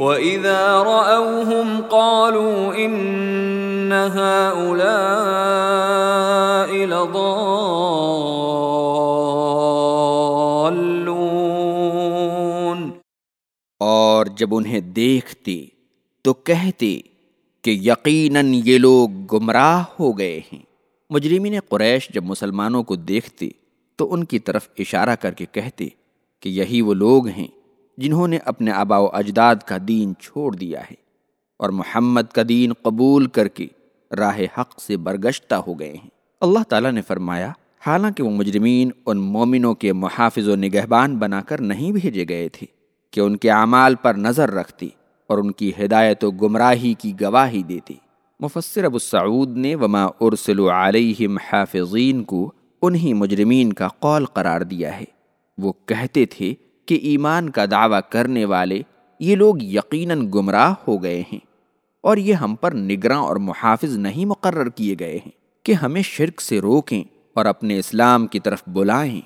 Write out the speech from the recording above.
وَإِذَا رَأَوْهُمْ قَالُوا إِنَّ هَؤُلَاءِ لَضَالُّونَ اور جب انہیں دیکھتے تو کہتے کہ یقیناً یہ لوگ گمراہ ہو گئے ہیں۔ مجرمین قریش جب مسلمانوں کو دیکھتے تو ان کی طرف اشارہ کر کے کہتے کہ یہی وہ لوگ ہیں جنہوں نے اپنے آبا و اجداد کا دین چھوڑ دیا ہے اور محمد کا دین قبول کر کے راہ حق سے برگشتہ ہو گئے ہیں۔ اللہ تعالیٰ نے فرمایا، حالانکہ وہ مجرمین ان مومنوں کے محافظ و نگہبان بنا کر نہیں بھیجے گئے تھے کہ ان کے اعمال پر نظر رکھتی اور ان کی ہدایت و گمراہی کی گواہی دیتی مفسر ابو سعود نے وما ارسل علیہم حافظین کو انہی مجرمین کا قول قرار دیا ہے۔ وہ کہتے تھے کہ ایمان کا دعویٰ کرنے والے یہ لوگ یقیناً گمراہ ہو گئے ہیں اور یہ ہم پر نگراں اور محافظ نہیں مقرر کیے گئے ہیں کہ ہمیں شرک سے روکیں اور اپنے اسلام کی طرف بلائیں۔